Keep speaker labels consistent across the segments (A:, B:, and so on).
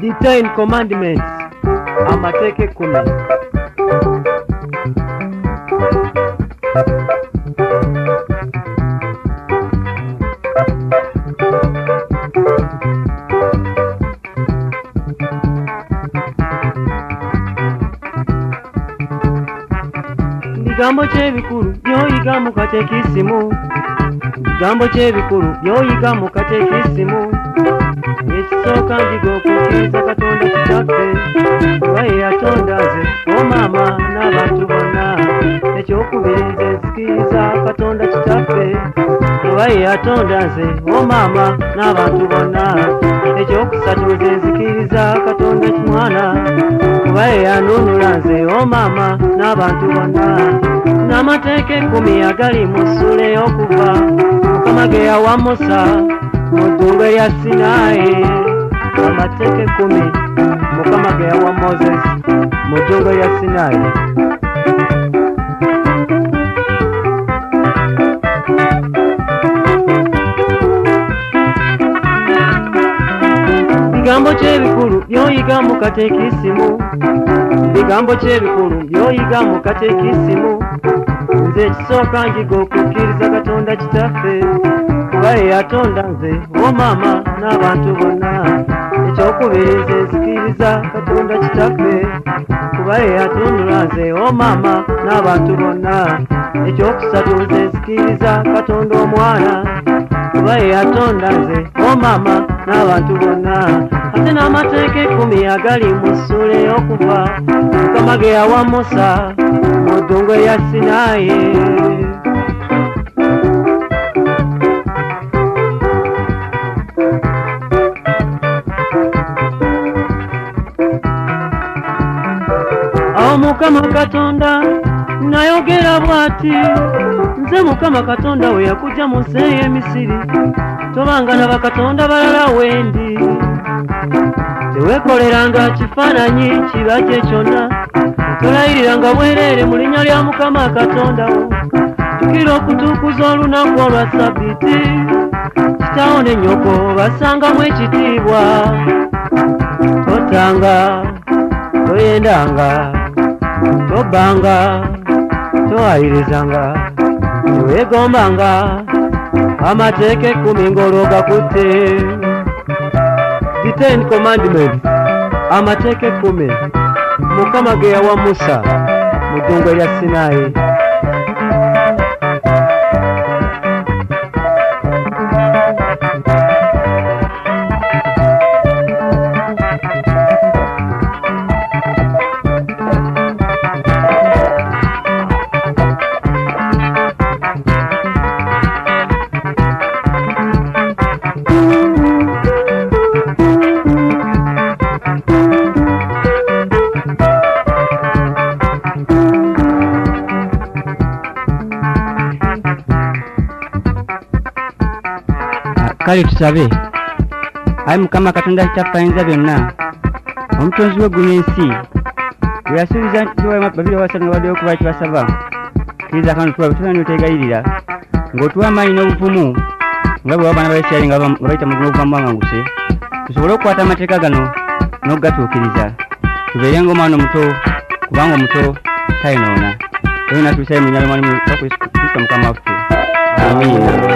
A: The Ten Commandments amateeka ekkumi bigambo ky'ebikulu by'oyiga mu katekisimu bigambo ky'ebikulu by'oyiga mu katekisimu ekisooka njiga okukkiriza katonda kitaffe kuba ye yatonda nze o maama n'abantu bonna ekyokubiri nze nzikiriza katonda kitaffe kuba ye yatonda nze o maama n'abantu bonna ekyokusatu nze nzikiriza katonda kimwana kuba ye yanunula nze o maama n'abantu bonna n'amateeka ekkumi agali mu ssula ey'okuva mukama ge yawa musa mu ddungu erya sinaayi amateeka ekkumi mukama ge yawa moses mu ddungu erya sinaayi bigambo ky'ebikulu by'oyiga mu katekisimu bigambo ky'ebikulu by'oyiga mu katekisimu nze ekisooka njiga okukkiriza katonda kitaffe kuba ye yatonda nze o maama n'abantu bonna. Ekyokubiri nze nzikiriza katonda kitaffe. Kuba ye yatunula nze o maama n'abantu bonna. Ekyokusatu nze nzikiriza katonda omwana. Kuba ye yatonda nze o maama n'abantu bonna. Ate n'amateeka ekkumi agali mu ssula ey'okuva mukama ge yawa musa mu ddungu erya sinaayi mukama katonda nayogera bw'ati nze mukama katonda we yakujja mu nsi ey'emisiri tobanga na bakatonda balala wendi teweekoleranga kifaananyi kibajje kyonna tolayiriranga bwereere mu linnya lya mukama katonda wo. Tukira okutuukuza olunaku olwa sabbiiti kitaawo ne nnyoko basangamu ekitiibwa totanga toyendanga tobbanga towayirizanga teweegombanga amateeka ekkumi ng'olwogakutte the ten commandments amateeka ekkumi mukama ge yawa musa mu ddungu erya sinaayi
B: kale tusabe. Ayi mukama katonda kitaffe byonna. Omutonzi w'eggulu ensi bwe yasuubiza nti babiri abasatu nga baddeyo okuba kibasaba kkiriza kano tuba tuba notegayirira ng'otuwa amaanyi n'obuvumu nga bwe babaana ba isirayiri nga bayita mu gumu obuvamu bwanganguse tusobole okukwata amateeka gano n'okugatuukiriza tubeere ng'omwana omuto kubanga omuto tayinoona. Eyo natubisayo mu nyalo mwalimu kristo mukama waffe. Amiina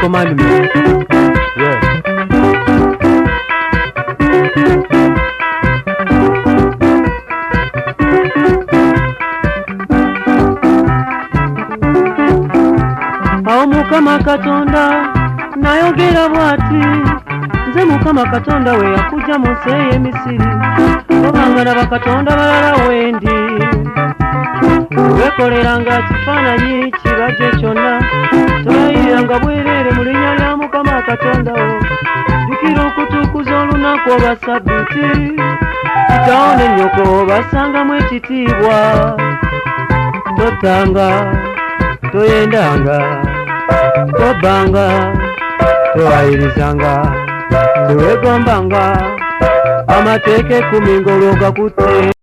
A: the ten commandments yeah. awo mukama katonda nayogera bw'ati. Nze mukama katonda we yakujja mu nsi ey'emisiri obanga na bakatonda balala wendi weekoleranga kifaananyi kibajje kyonna. Tolayiriranga bwereere mu linnya lya mukama katonda wo. Jjukira okutuukuza olunaku olwa sabbiiti kitaawo ne nnyoko basangamu ekitiibwa totanga toyendanga tobbanga towayirizanga. Teweegombanga amateeka ekkumi ng'olwogakutte